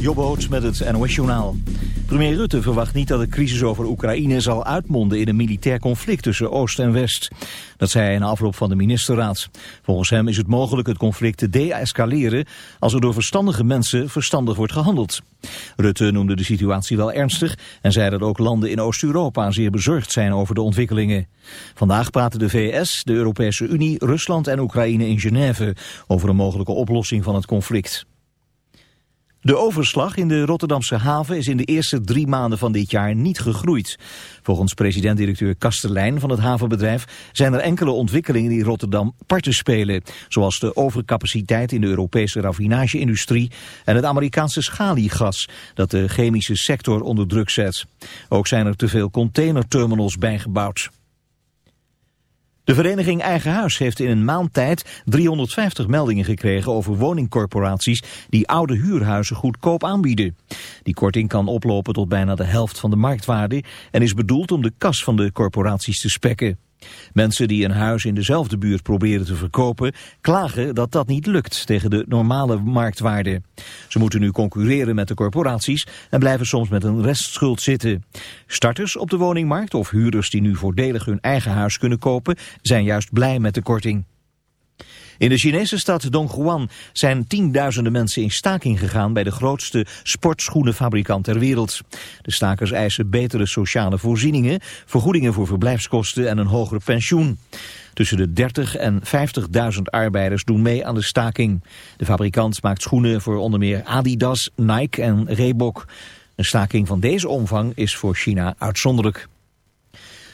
Jobboot met het NOS-journaal. Premier Rutte verwacht niet dat de crisis over Oekraïne zal uitmonden in een militair conflict tussen Oost en West. Dat zei hij in afloop van de ministerraad. Volgens hem is het mogelijk het conflict te de-escaleren als er door verstandige mensen verstandig wordt gehandeld. Rutte noemde de situatie wel ernstig en zei dat ook landen in Oost-Europa zeer bezorgd zijn over de ontwikkelingen. Vandaag praten de VS, de Europese Unie, Rusland en Oekraïne in Genève over een mogelijke oplossing van het conflict. De overslag in de Rotterdamse haven is in de eerste drie maanden van dit jaar niet gegroeid. Volgens president-directeur Kastelein van het havenbedrijf zijn er enkele ontwikkelingen die Rotterdam parten spelen. Zoals de overcapaciteit in de Europese raffinage-industrie en het Amerikaanse schaliegas dat de chemische sector onder druk zet. Ook zijn er te veel containerterminals bijgebouwd. De vereniging Eigen Huis heeft in een maand tijd 350 meldingen gekregen over woningcorporaties die oude huurhuizen goedkoop aanbieden. Die korting kan oplopen tot bijna de helft van de marktwaarde en is bedoeld om de kas van de corporaties te spekken. Mensen die een huis in dezelfde buurt proberen te verkopen... klagen dat dat niet lukt tegen de normale marktwaarde. Ze moeten nu concurreren met de corporaties... en blijven soms met een restschuld zitten. Starters op de woningmarkt of huurders die nu voordelig hun eigen huis kunnen kopen... zijn juist blij met de korting. In de Chinese stad Dongguan zijn tienduizenden mensen in staking gegaan bij de grootste sportschoenenfabrikant ter wereld. De stakers eisen betere sociale voorzieningen, vergoedingen voor verblijfskosten en een hogere pensioen. Tussen de 30 en 50.000 arbeiders doen mee aan de staking. De fabrikant maakt schoenen voor onder meer Adidas, Nike en Reebok. Een staking van deze omvang is voor China uitzonderlijk.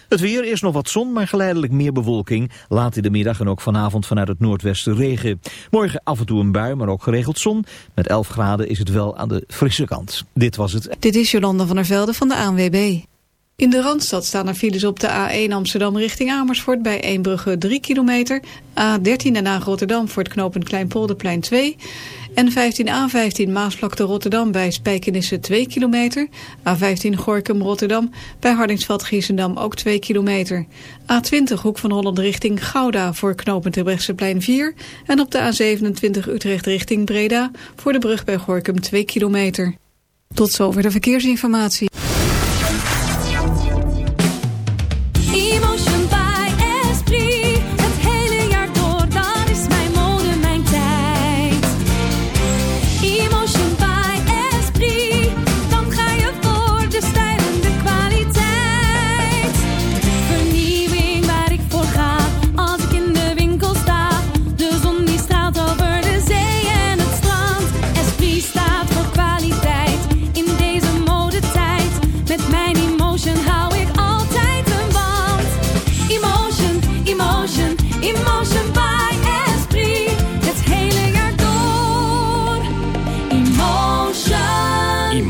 Het weer is nog wat zon, maar geleidelijk meer bewolking. Laat in de middag en ook vanavond vanuit het noordwesten regen. Morgen af en toe een bui, maar ook geregeld zon. Met 11 graden is het wel aan de frisse kant. Dit was het. Dit is Jolanda van der Velde van de ANWB. In de Randstad staan er files op de A1 Amsterdam richting Amersfoort bij Eembrugge 3 kilometer. A13 Den Haag Rotterdam voor het knooppunt Kleinpolderplein 2. En 15A15 Maasvlakte Rotterdam bij Spijkenisse 2 kilometer. A15 Gorkum Rotterdam bij Hardingsveld Giesendam ook 2 kilometer. A20 Hoek van Holland richting Gouda voor knooppunt Terbrechtseplein 4. En op de A27 Utrecht richting Breda voor de brug bij Gorkum 2 kilometer. Tot zover de verkeersinformatie.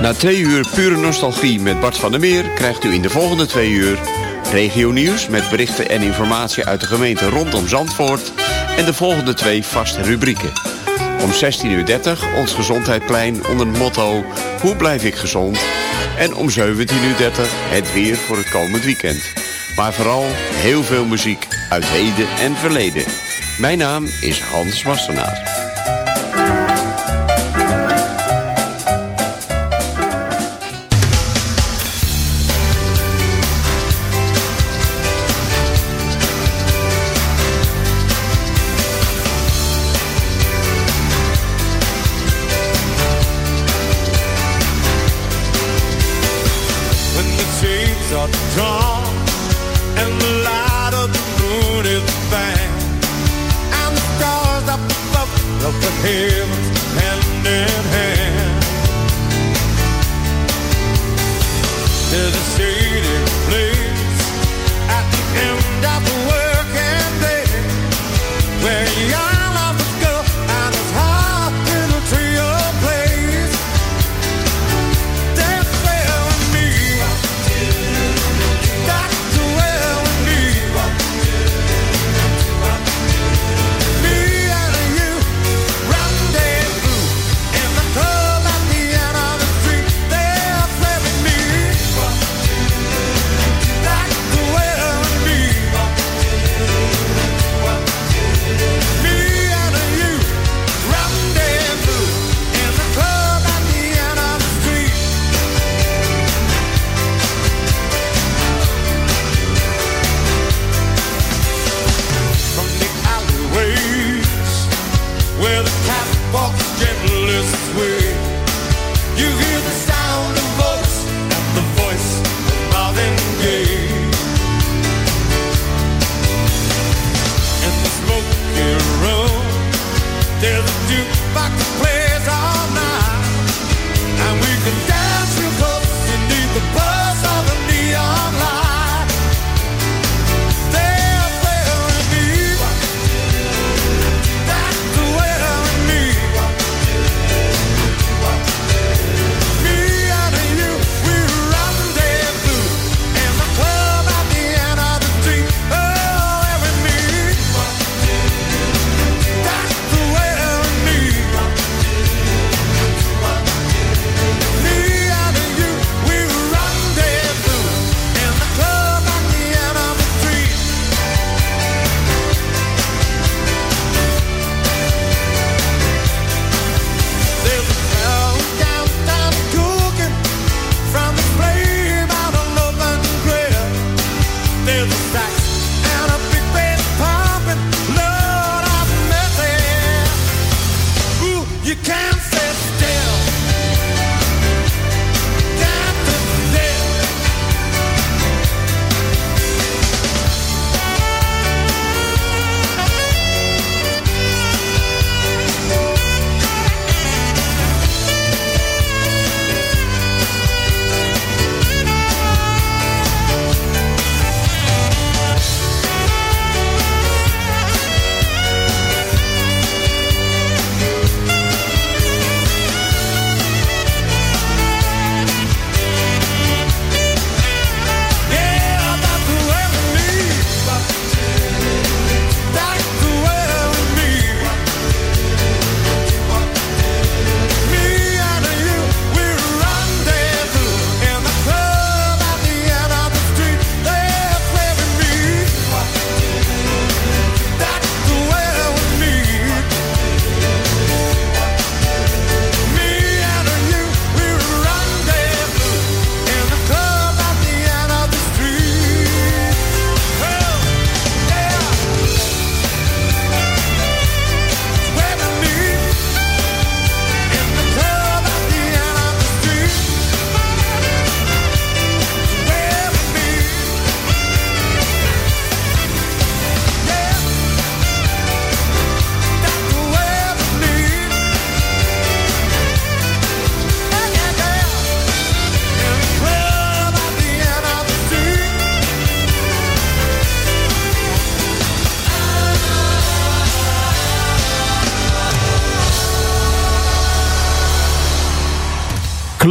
Na twee uur pure nostalgie met Bart van der Meer... krijgt u in de volgende twee uur regio nieuws... met berichten en informatie uit de gemeente rondom Zandvoort... en de volgende twee vaste rubrieken. Om 16.30 ons Gezondheidplein onder het motto... Hoe blijf ik gezond? En om 17.30 uur het weer voor het komend weekend. Maar vooral heel veel muziek uit heden en verleden. Mijn naam is Hans Wassenaar.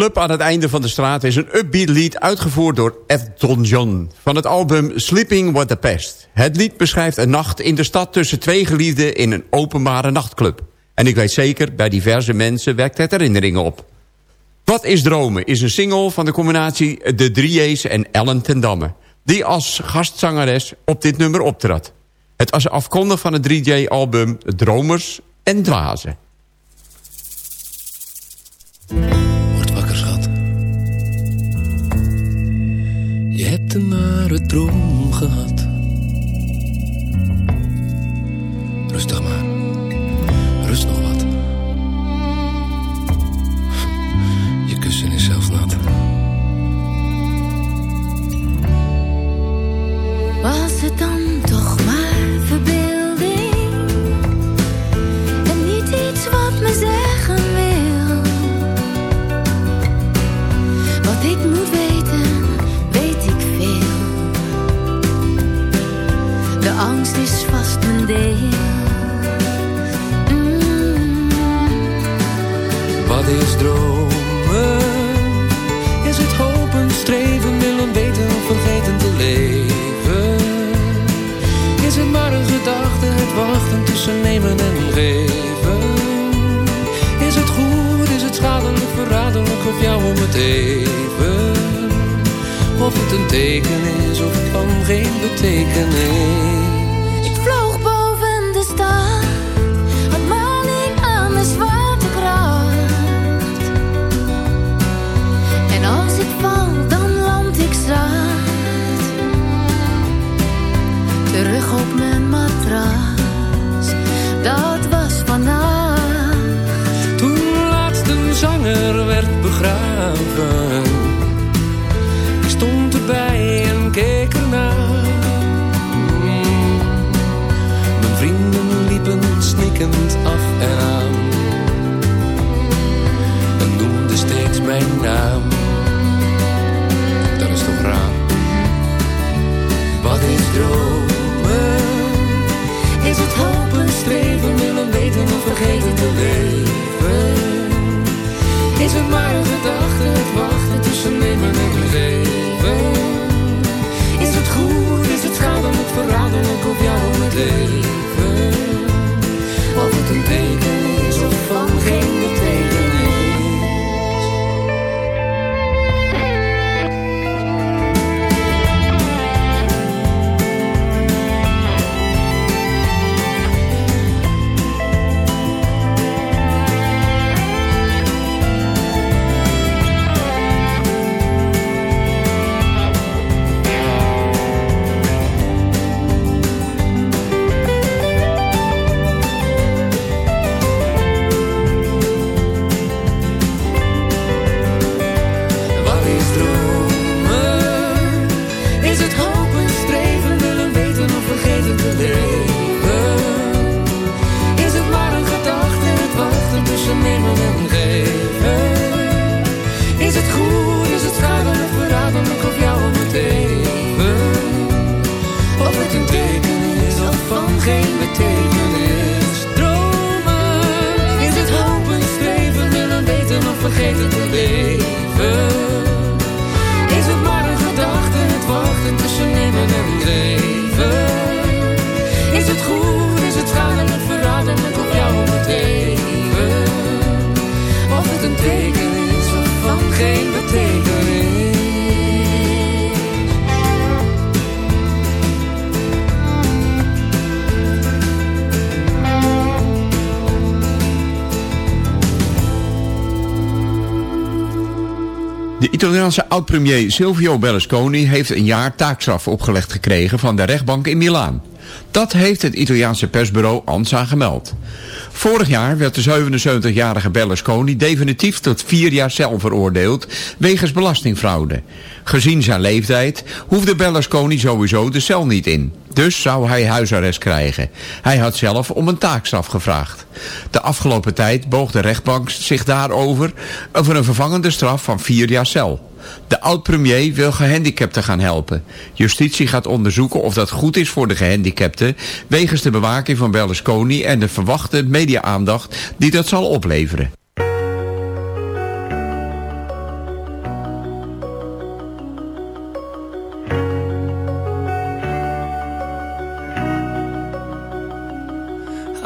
Club aan het einde van de straat is een upbeat lied uitgevoerd door Elton John. Van het album Sleeping With The Pest. Het lied beschrijft een nacht in de stad tussen twee geliefden in een openbare nachtclub. En ik weet zeker, bij diverse mensen wekt het herinneringen op. Wat is Dromen is een single van de combinatie De Drieërs en Ellen ten Damme. Die als gastzangeres op dit nummer optrad. Het was afkondig van het 3J-album Dromers en Dwazen. Een Wat is dromen? Is het hopen, streven, willen weten of vergeten te leven? Is het maar een gedachte, het wachten tussen nemen en geven? Is het goed, is het schadelijk, verraderlijk of jou om het even? Of het een teken is of van geen betekenis? Het tussen nemen en geven? Is het goed, is het schadelijk, verraderlijk of jou om het even? Of het een teken is van geen Italiaanse oud-premier Silvio Berlusconi heeft een jaar taakstraf opgelegd gekregen van de rechtbank in Milaan. Dat heeft het Italiaanse persbureau ANSA gemeld. Vorig jaar werd de 77-jarige Berlusconi definitief tot vier jaar cel veroordeeld wegens belastingfraude. Gezien zijn leeftijd hoefde Berlusconi sowieso de cel niet in. Dus zou hij huisarrest krijgen. Hij had zelf om een taakstraf gevraagd. De afgelopen tijd boog de rechtbank zich daarover over een vervangende straf van vier jaar cel. De oud-premier wil gehandicapten gaan helpen. Justitie gaat onderzoeken of dat goed is voor de gehandicapten... wegens de bewaking van Berlusconi en de verwachte media-aandacht die dat zal opleveren.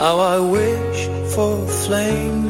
How I wish for flame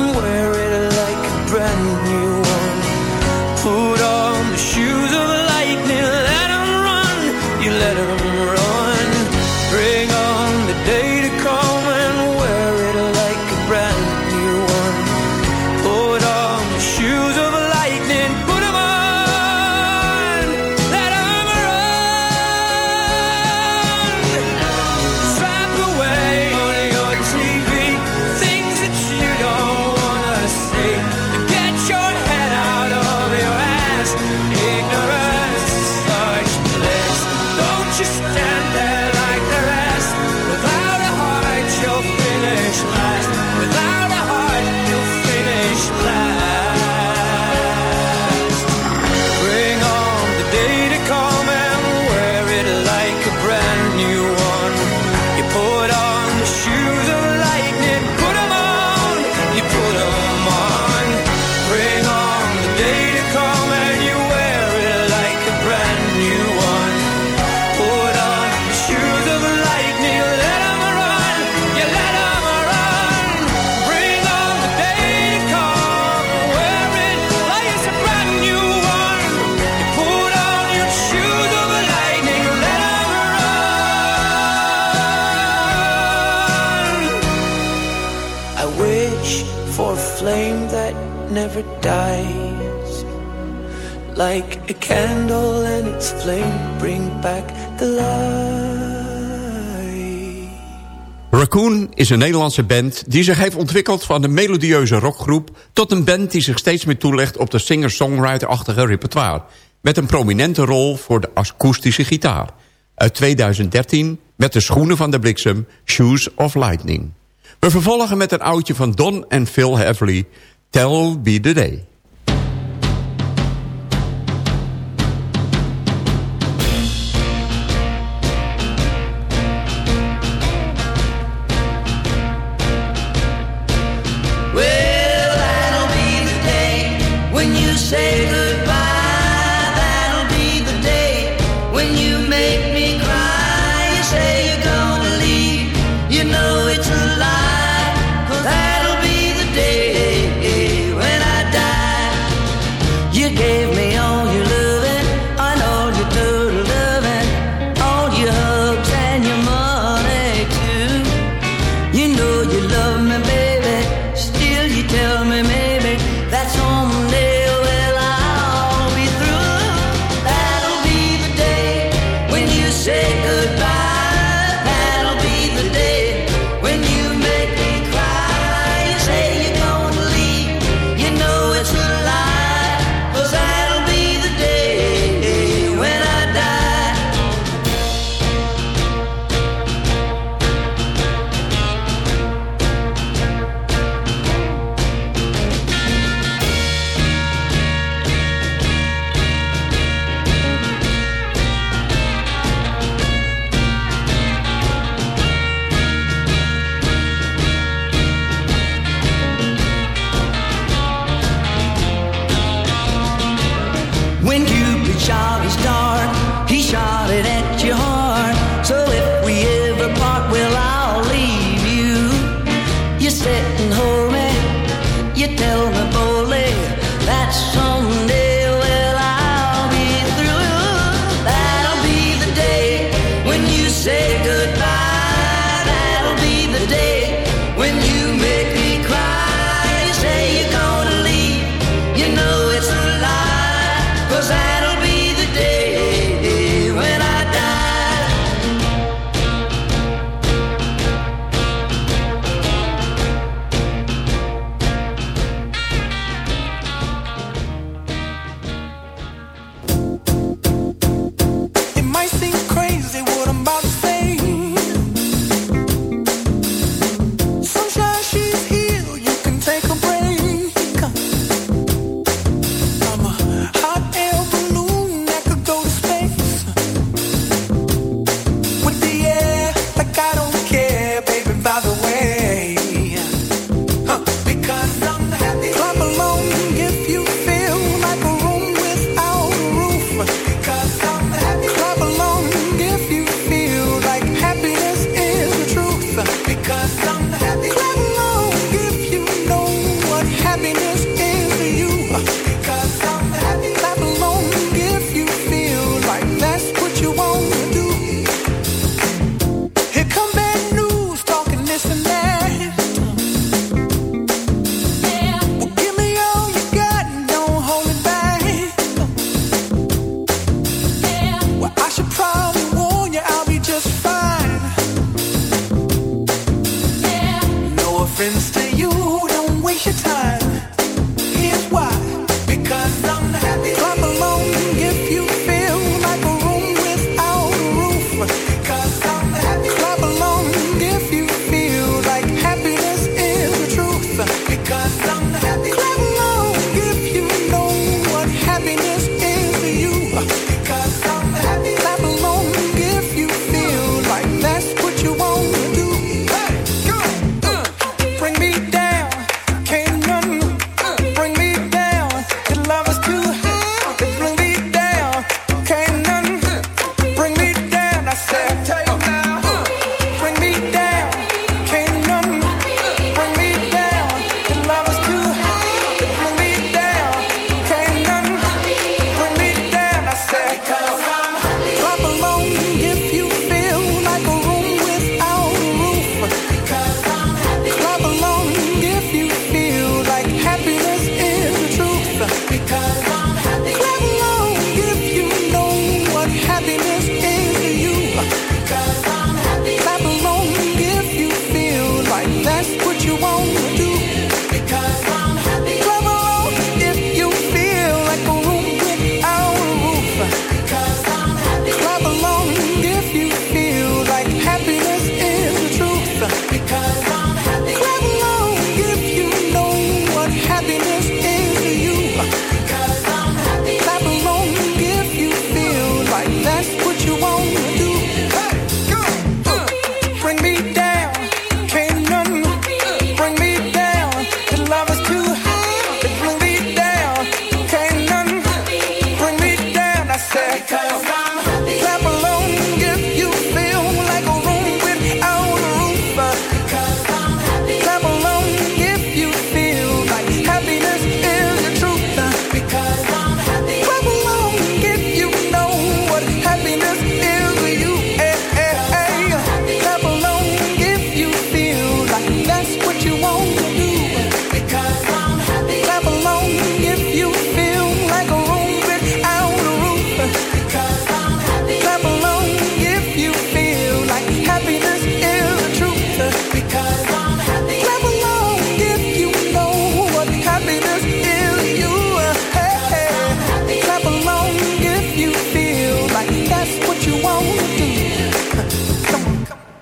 een Nederlandse band die zich heeft ontwikkeld van een melodieuze rockgroep... tot een band die zich steeds meer toelegt op de singer-songwriter-achtige repertoire... met een prominente rol voor de akoestische gitaar. Uit 2013 met de schoenen van de bliksem Shoes of Lightning. We vervolgen met een oudje van Don en Phil Everly, Tell Be The Day. say.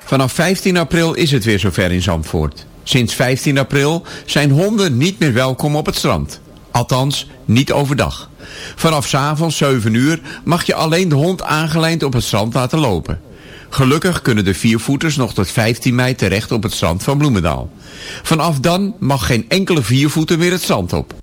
Vanaf 15 april is het weer zover in Zandvoort. Sinds 15 april zijn honden niet meer welkom op het strand. Althans, niet overdag. Vanaf 's avonds 7 uur mag je alleen de hond aangelijnd op het strand laten lopen. Gelukkig kunnen de viervoeters nog tot 15 mei terecht op het strand van Bloemendaal. Vanaf dan mag geen enkele viervoeter meer het strand op.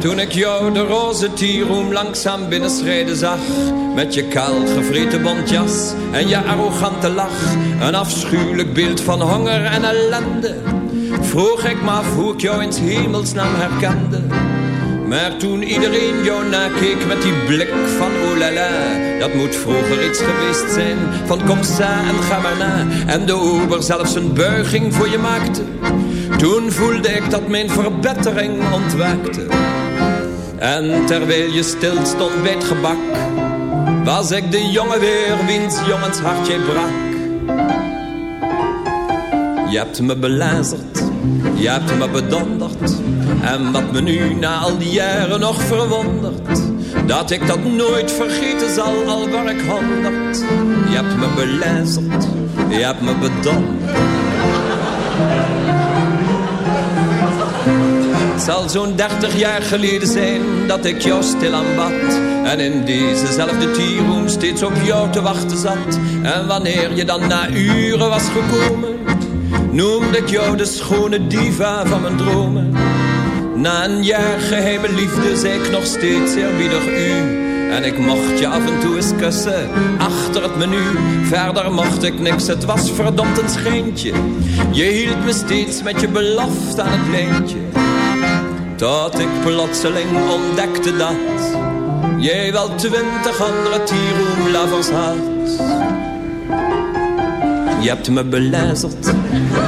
Toen ik jou de roze tieroem langzaam binnenschreden zag Met je kaal gevreten bontjas en je arrogante lach Een afschuwelijk beeld van honger en ellende Vroeg ik me af hoe ik jou in hemelsnaam herkende. Maar toen iedereen jou nakeek met die blik van oh la la Dat moet vroeger iets geweest zijn. Van kom en ga maar na. En de ober zelfs een buiging voor je maakte. Toen voelde ik dat mijn verbetering ontwaakte En terwijl je stil stond bij het gebak Was ik de jongen weer wiens jongens hartje brak. Je hebt me belazerd, je hebt me bedonderd. En wat me nu na al die jaren nog verwondert Dat ik dat nooit vergeten zal, al waar ik honderd. Je hebt me belazerd, je hebt me bedonderd Het zal zo'n dertig jaar geleden zijn dat ik jou stil aanbad En in dezezelfde tierroom steeds op jou te wachten zat En wanneer je dan na uren was gekomen Noemde ik jou de schone diva van mijn dromen Na een jaar geheime liefde zei ik nog steeds eerbiedig u en ik mocht je af en toe eens kussen, achter het menu. Verder mocht ik niks, het was verdomd een schijntje. Je hield me steeds met je belofte aan het lijntje. Tot ik plotseling ontdekte dat jij wel twintig andere tieroemlovers had. Je hebt me belazerd,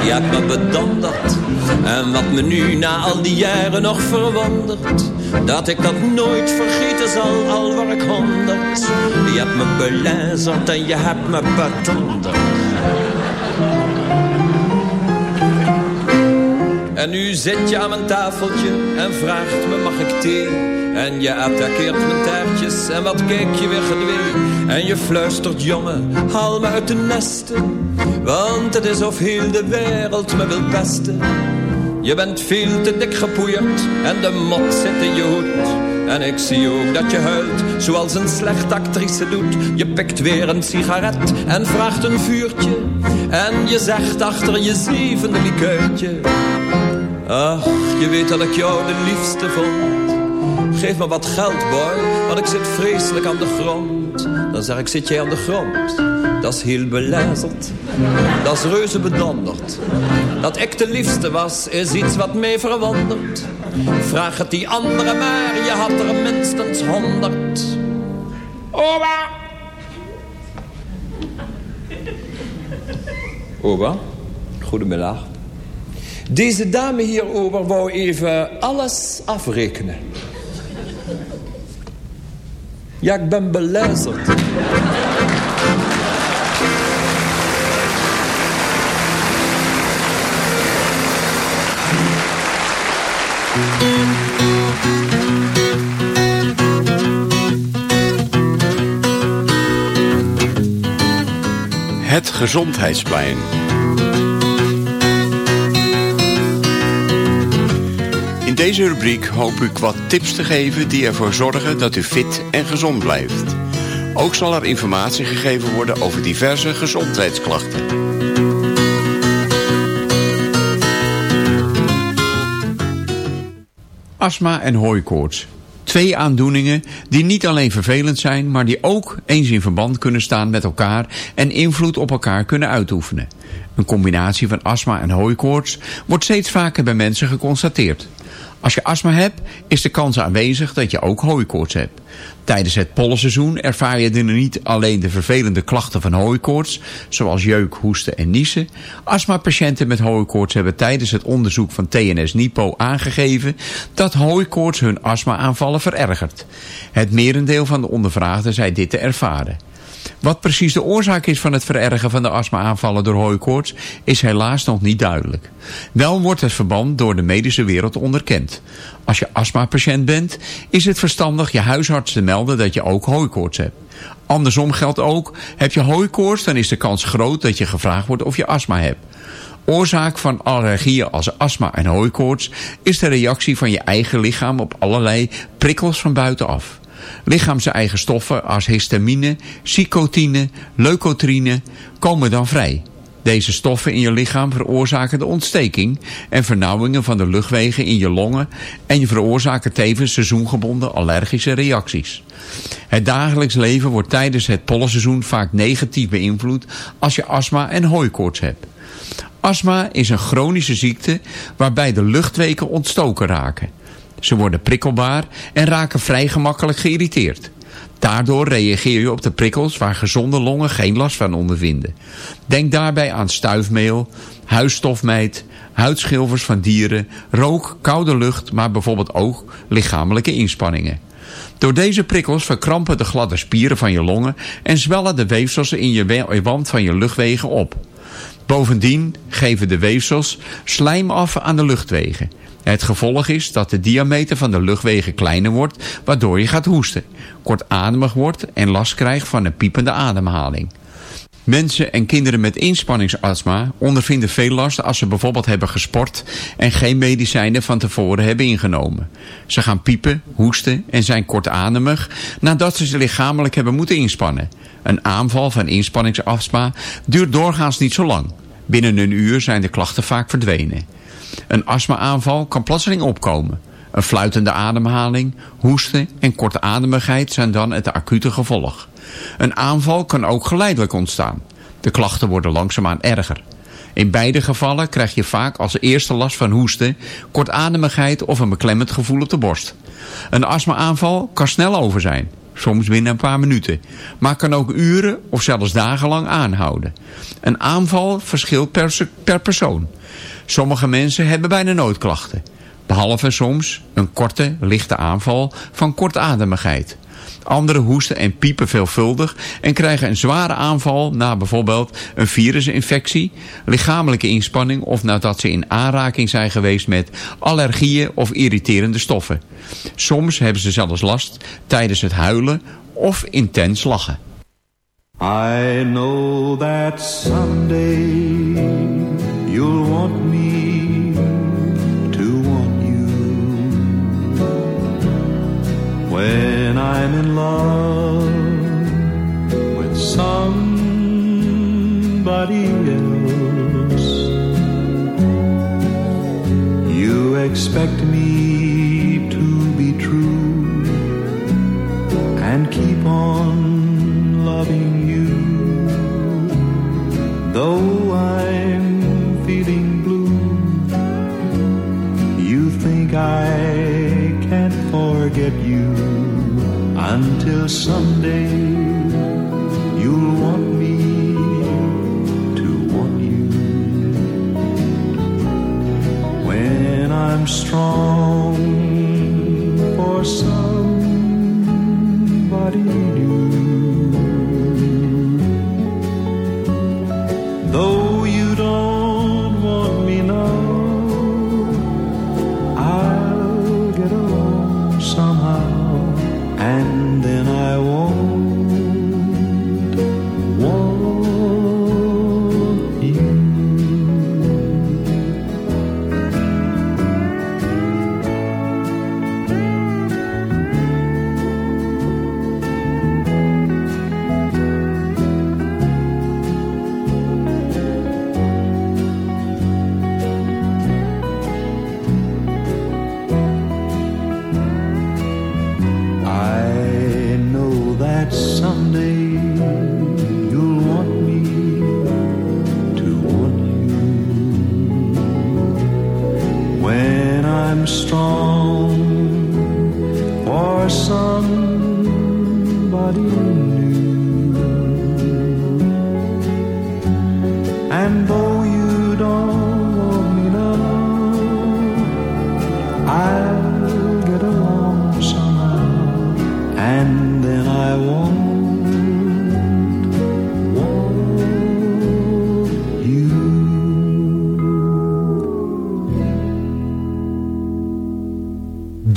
je hebt me bedonderd. En wat me nu na al die jaren nog verwondert. Dat ik dat nooit vergeten zal, al waar ik honderd. Je hebt me belazerd en je hebt me bedonderd. En nu zit je aan mijn tafeltje en vraagt me mag ik thee En je attaqueert mijn taartjes en wat kijk je weer gedwee En je fluistert jongen, haal me uit de nesten Want het is of heel de wereld me wil pesten Je bent veel te dik gepoeierd en de mot zit in je hoed en ik zie ook dat je huilt, zoals een slechte actrice doet. Je pikt weer een sigaret en vraagt een vuurtje. En je zegt achter je zevende likeurtje. Ach, je weet dat ik jou de liefste vond. Geef me wat geld, boy, want ik zit vreselijk aan de grond. Dan zeg ik, zit jij aan de grond? Dat is heel belazerd. Dat is reuze bedonderd. Dat ik de liefste was, is iets wat mij verwondert. Vraag het die andere maar, je had er minstens honderd. Oba! Oba, goedemiddag. Deze dame hierover wou even alles afrekenen. Ja, ik ben belazerd. Het Gezondheidsplein. deze rubriek hoop ik wat tips te geven die ervoor zorgen dat u fit en gezond blijft. Ook zal er informatie gegeven worden over diverse gezondheidsklachten. Astma en hooikoorts. Twee aandoeningen die niet alleen vervelend zijn, maar die ook eens in verband kunnen staan met elkaar en invloed op elkaar kunnen uitoefenen. Een combinatie van astma en hooikoorts wordt steeds vaker bij mensen geconstateerd. Als je astma hebt, is de kans aanwezig dat je ook hooikoorts hebt. Tijdens het pollenseizoen ervaar je er niet alleen de vervelende klachten van hooikoorts, zoals jeuk, hoesten en niezen. Astmapatiënten met hooikoorts hebben tijdens het onderzoek van TNS-NIPO aangegeven dat hooikoorts hun astma-aanvallen verergert. Het merendeel van de ondervraagden zei dit te ervaren. Wat precies de oorzaak is van het verergen van de astma-aanvallen door hooikoorts is helaas nog niet duidelijk. Wel wordt het verband door de medische wereld onderkend. Als je astmapatiënt bent, is het verstandig je huisarts te melden dat je ook hooikoorts hebt. Andersom geldt ook, heb je hooikoorts, dan is de kans groot dat je gevraagd wordt of je astma hebt. Oorzaak van allergieën als astma en hooikoorts is de reactie van je eigen lichaam op allerlei prikkels van buitenaf. Lichaamse eigen stoffen als histamine, cycotine, leukotrine komen dan vrij. Deze stoffen in je lichaam veroorzaken de ontsteking en vernauwingen van de luchtwegen in je longen en veroorzaken tevens seizoengebonden allergische reacties. Het dagelijks leven wordt tijdens het pollenseizoen vaak negatief beïnvloed als je astma en hooikoorts hebt. Astma is een chronische ziekte waarbij de luchtwegen ontstoken raken. Ze worden prikkelbaar en raken vrij gemakkelijk geïrriteerd. Daardoor reageer je op de prikkels waar gezonde longen geen last van ondervinden. Denk daarbij aan stuifmeel, huisstofmijt, huidschilfers van dieren, rook, koude lucht, maar bijvoorbeeld ook lichamelijke inspanningen. Door deze prikkels verkrampen de gladde spieren van je longen en zwellen de weefsels in je wand van je luchtwegen op. Bovendien geven de weefsels slijm af aan de luchtwegen. Het gevolg is dat de diameter van de luchtwegen kleiner wordt, waardoor je gaat hoesten, kortademig wordt en last krijgt van een piepende ademhaling. Mensen en kinderen met inspanningsastma ondervinden veel last als ze bijvoorbeeld hebben gesport en geen medicijnen van tevoren hebben ingenomen. Ze gaan piepen, hoesten en zijn kortademig nadat ze zich lichamelijk hebben moeten inspannen. Een aanval van inspanningsastma duurt doorgaans niet zo lang. Binnen een uur zijn de klachten vaak verdwenen. Een astma-aanval kan plotseling opkomen. Een fluitende ademhaling, hoesten en kortademigheid zijn dan het acute gevolg. Een aanval kan ook geleidelijk ontstaan. De klachten worden langzaamaan erger. In beide gevallen krijg je vaak als eerste last van hoesten, kortademigheid of een beklemmend gevoel op de borst. Een astma-aanval kan snel over zijn, soms binnen een paar minuten, maar kan ook uren of zelfs dagenlang aanhouden. Een aanval verschilt per, per persoon. Sommige mensen hebben bijna nooit klachten. Behalve soms een korte, lichte aanval van kortademigheid. Anderen hoesten en piepen veelvuldig en krijgen een zware aanval na bijvoorbeeld een virusinfectie, lichamelijke inspanning of nadat ze in aanraking zijn geweest met allergieën of irriterende stoffen. Soms hebben ze zelfs last tijdens het huilen of intens lachen. I know that someday you'll want me to want you. When I'm in love with somebody else, you expect me to be true and keep on loving you. Though I can't forget you until someday you'll want me to want you. When I'm strong for somebody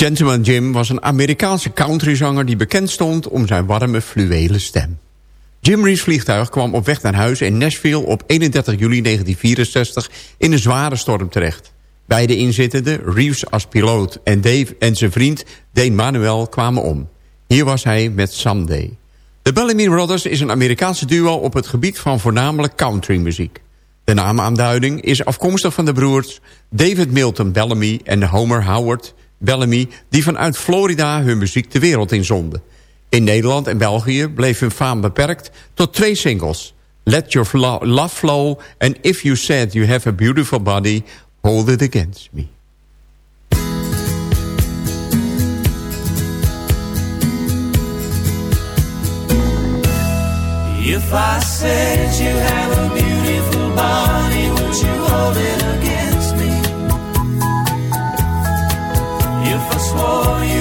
Gentleman Jim was een Amerikaanse countryzanger die bekend stond om zijn warme fluwelen stem. Jim Reeves vliegtuig kwam op weg naar huis in Nashville op 31 juli 1964 in een zware storm terecht. Beide inzittenden, Reeves als piloot en Dave en zijn vriend Dane Manuel kwamen om. Hier was hij met Someday. De Bellamy Brothers is een Amerikaanse duo op het gebied van voornamelijk countrymuziek. De naamaanduiding is afkomstig van de broers David Milton Bellamy en Homer Howard Bellamy... die vanuit Florida hun muziek de wereld inzonden. In Nederland en België bleef hun faam beperkt tot twee singles... Let Your Love Flow en If You Said You Have a Beautiful Body... Hold It Against Me. If I said you have a beautiful body, would you hold it me? If I swore you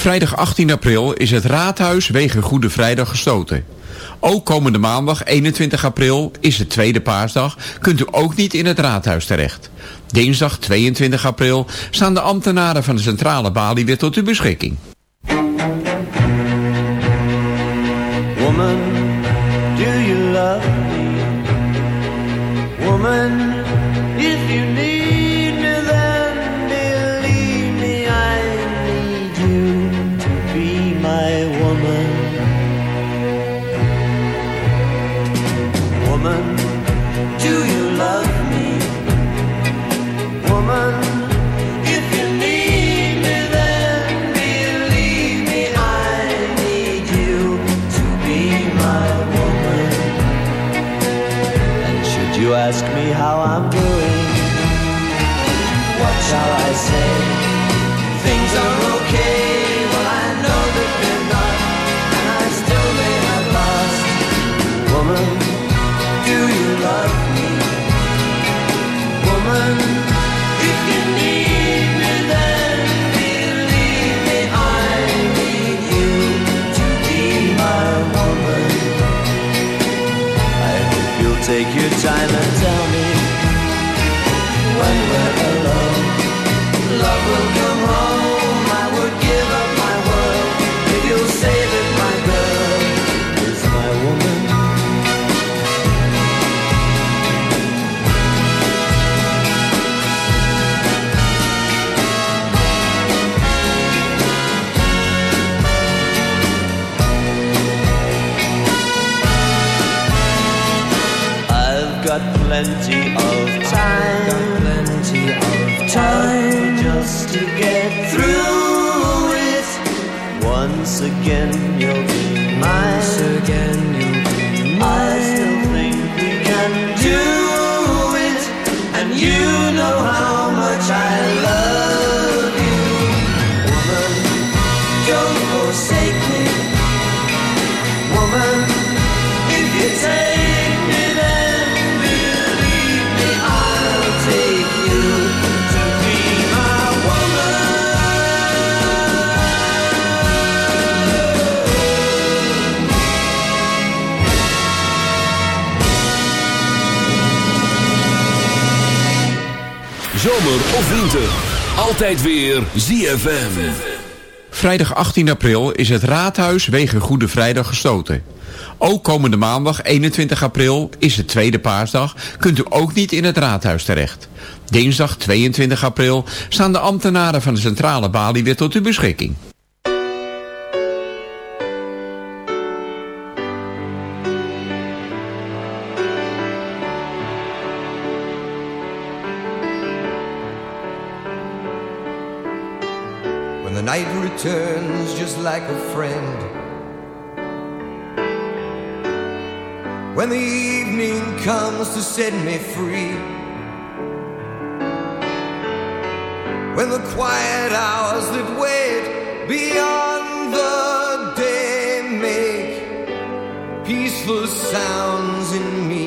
Vrijdag 18 april is het raadhuis wegen Goede Vrijdag gesloten. Ook komende maandag 21 april is het tweede paasdag, kunt u ook niet in het raadhuis terecht. Dinsdag 22 april staan de ambtenaren van de centrale balie weer tot uw beschikking. shall I say? Things are okay, well I know that they're not, and I still may have lost. Woman, do you love me? Woman, if you need me, then believe me, I need you to be my woman. I hope you'll take your time and Once again, you'll Zomer of winter. Altijd weer ZFM. Vrijdag 18 april is het raadhuis wegen Goede Vrijdag gesloten. Ook komende maandag 21 april is het tweede paasdag, kunt u ook niet in het raadhuis terecht. Dinsdag 22 april staan de ambtenaren van de centrale balie weer tot uw beschikking. Returns just like a friend. When the evening comes to set me free. When the quiet hours that wait beyond the day make peaceful sounds in me.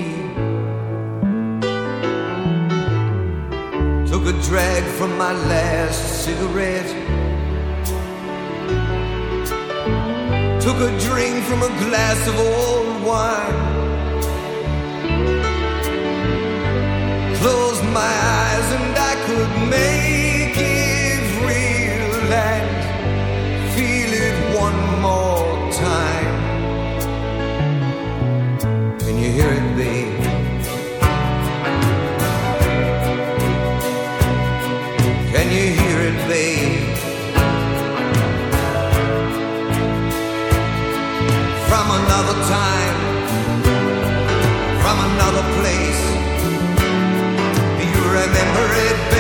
Took a drag from my last cigarette. Took a drink from a glass of old wine. Closed my eyes and I could make it real and feel it one more time. Can you hear it, babe? Another time, from another place. Do you remember it,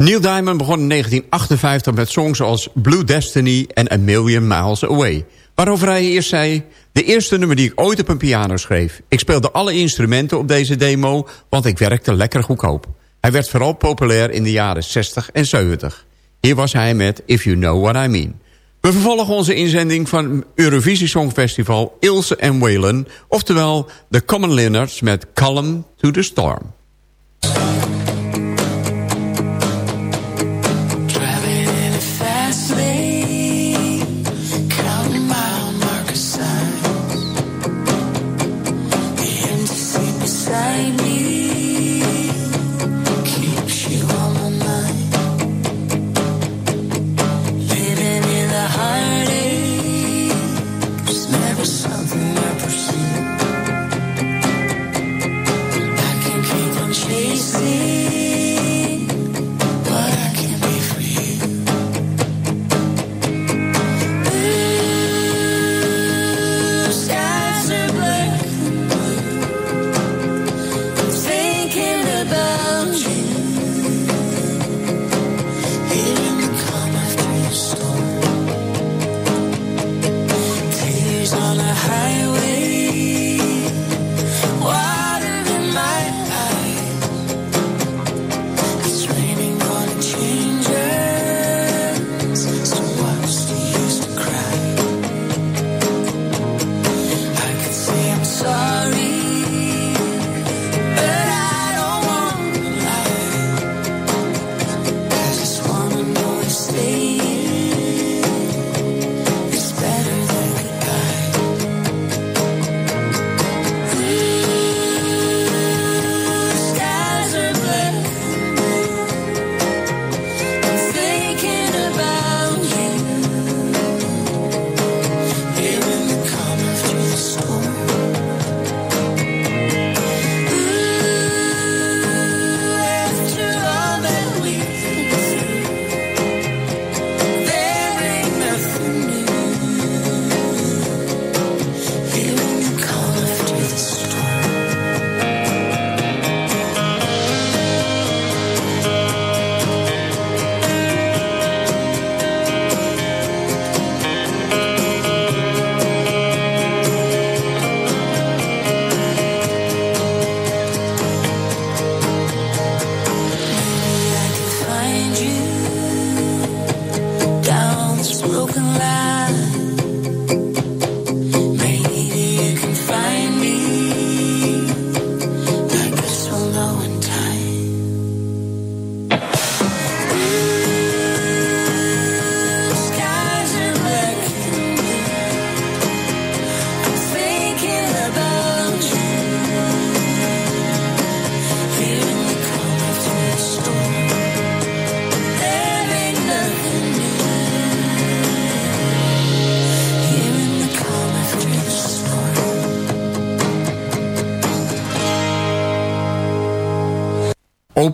Neil Diamond begon in 1958 met songs zoals Blue Destiny en A Million Miles Away. Waarover hij eerst zei... De eerste nummer die ik ooit op een piano schreef. Ik speelde alle instrumenten op deze demo, want ik werkte lekker goedkoop. Hij werd vooral populair in de jaren 60 en 70. Hier was hij met If You Know What I Mean. We vervolgen onze inzending van Eurovisie Songfestival Ilse en Whalen... oftewel The Common Linners met Calm to the Storm.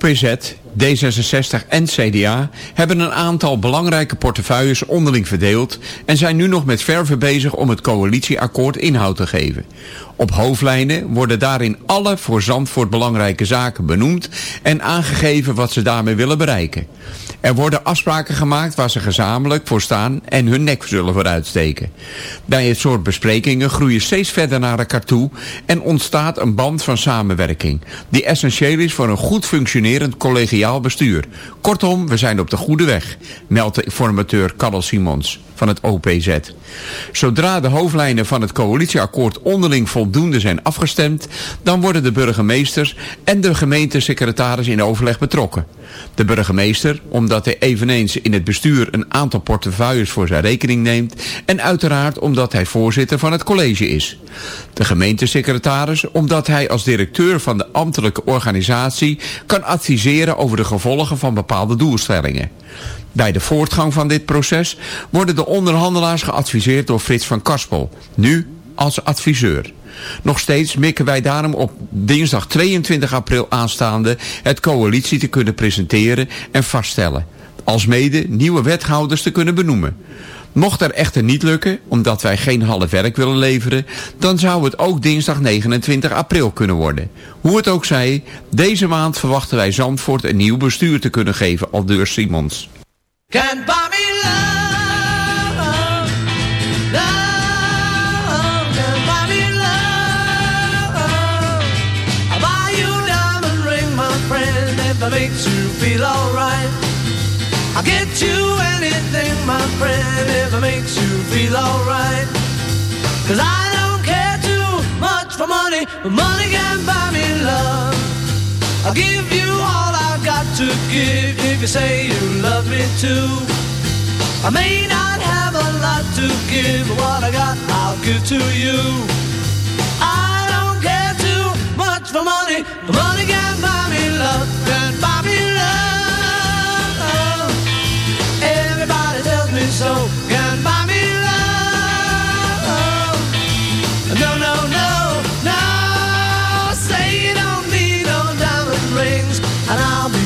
OPZ, D66 en CDA hebben een aantal belangrijke portefeuilles onderling verdeeld... en zijn nu nog met verve bezig om het coalitieakkoord inhoud te geven. Op hoofdlijnen worden daarin alle voor Zandvoort belangrijke zaken benoemd... en aangegeven wat ze daarmee willen bereiken. Er worden afspraken gemaakt waar ze gezamenlijk voor staan en hun nek zullen vooruitsteken. Bij het soort besprekingen groeien steeds verder naar elkaar toe en ontstaat een band van samenwerking, die essentieel is voor een goed functionerend collegiaal bestuur. Kortom, we zijn op de goede weg, meldt de informateur Karel Simons van het OPZ. Zodra de hoofdlijnen van het coalitieakkoord onderling voldoende zijn afgestemd, dan worden de burgemeesters en de gemeentesecretaris in overleg betrokken. De burgemeester, omdat hij eveneens in het bestuur een aantal portefeuilles voor zijn rekening neemt en uiteraard omdat hij voorzitter van het college is. De gemeentesecretaris, omdat hij als directeur van de ambtelijke organisatie kan adviseren over de gevolgen van bepaalde doelstellingen. Bij de voortgang van dit proces worden de onderhandelaars geadviseerd door Frits van Kaspel, nu als adviseur. Nog steeds mikken wij daarom op dinsdag 22 april aanstaande het coalitie te kunnen presenteren en vaststellen. Alsmede nieuwe wethouders te kunnen benoemen. Mocht er echter niet lukken, omdat wij geen half werk willen leveren, dan zou het ook dinsdag 29 april kunnen worden. Hoe het ook zij, deze maand verwachten wij Zandvoort een nieuw bestuur te kunnen geven, aldeur Simons. Feel alright. Cause I don't care too much for money, but money can buy me love. I'll give you all I've got to give if you say you love me too. I may not have a lot to give, but what I got I'll give to you. I don't care too much for money, but money can buy me love, can buy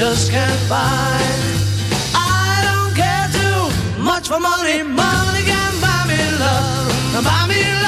Just can't buy. I don't care too much for money. Money can buy me love. Buy me love.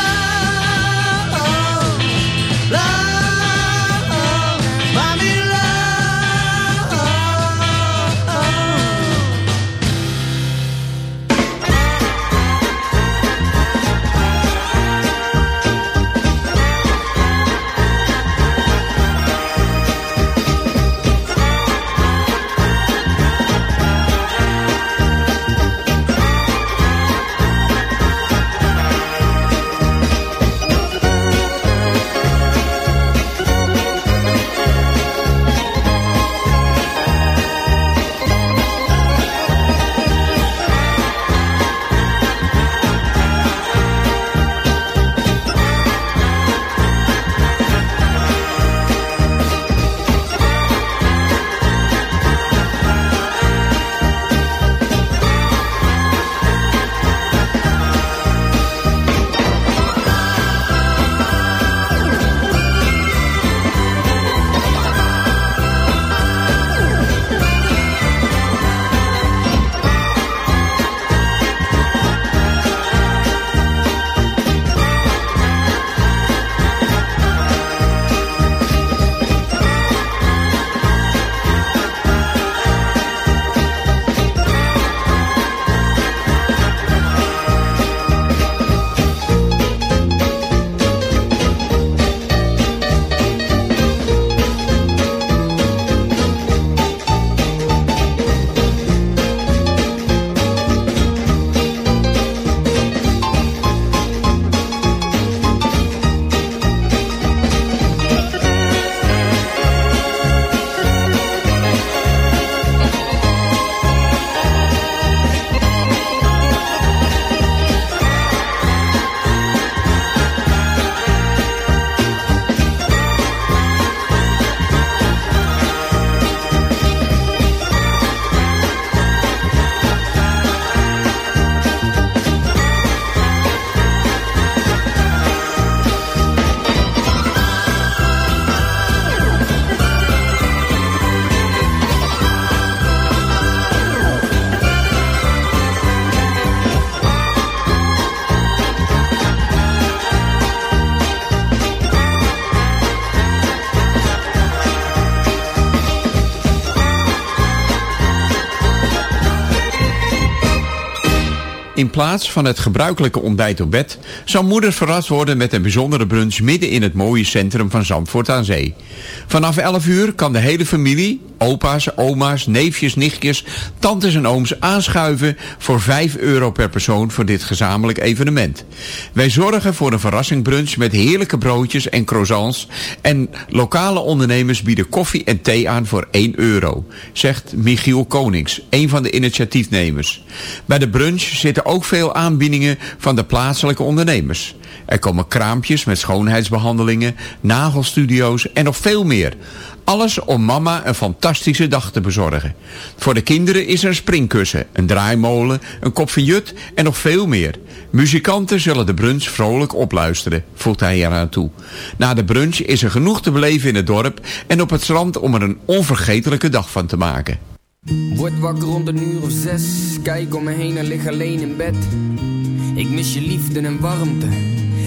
Plaats van het gebruikelijke ontbijt op bed... zal moeder verrast worden met een bijzondere brunch... midden in het mooie centrum van Zandvoort aan Zee. Vanaf 11 uur kan de hele familie, opa's, oma's, neefjes, nichtjes... tantes en ooms aanschuiven voor 5 euro per persoon... voor dit gezamenlijk evenement. Wij zorgen voor een verrassingbrunch met heerlijke broodjes en croissants... en lokale ondernemers bieden koffie en thee aan voor 1 euro... zegt Michiel Konings, een van de initiatiefnemers. Bij de brunch zitten ook veel aanbiedingen van de plaatselijke ondernemers. Er komen kraampjes met schoonheidsbehandelingen, nagelstudio's en nog veel meer. Alles om mama een fantastische dag te bezorgen. Voor de kinderen is er een springkussen, een draaimolen, een kop jut en nog veel meer. Muzikanten zullen de brunch vrolijk opluisteren, voegt hij eraan toe. Na de brunch is er genoeg te beleven in het dorp en op het strand om er een onvergetelijke dag van te maken. Word wakker rond een uur of zes. Kijk om me heen en lig alleen in bed. Ik mis je liefde en warmte.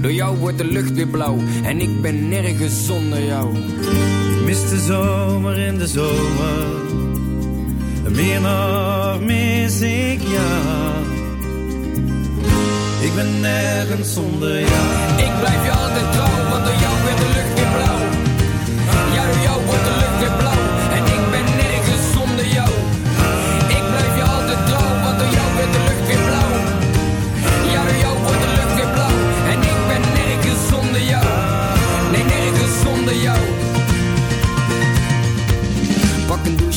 Door jou wordt de lucht weer blauw en ik ben nergens zonder jou. Mis de zomer in de zomer. Meer nog mis ik jou. Ik ben nergens zonder jou. Ik blijf je altijd trouw, want door jou werd de lucht weer blauw.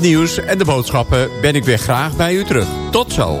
nieuws en de boodschappen ben ik weer graag bij u terug. Tot zo.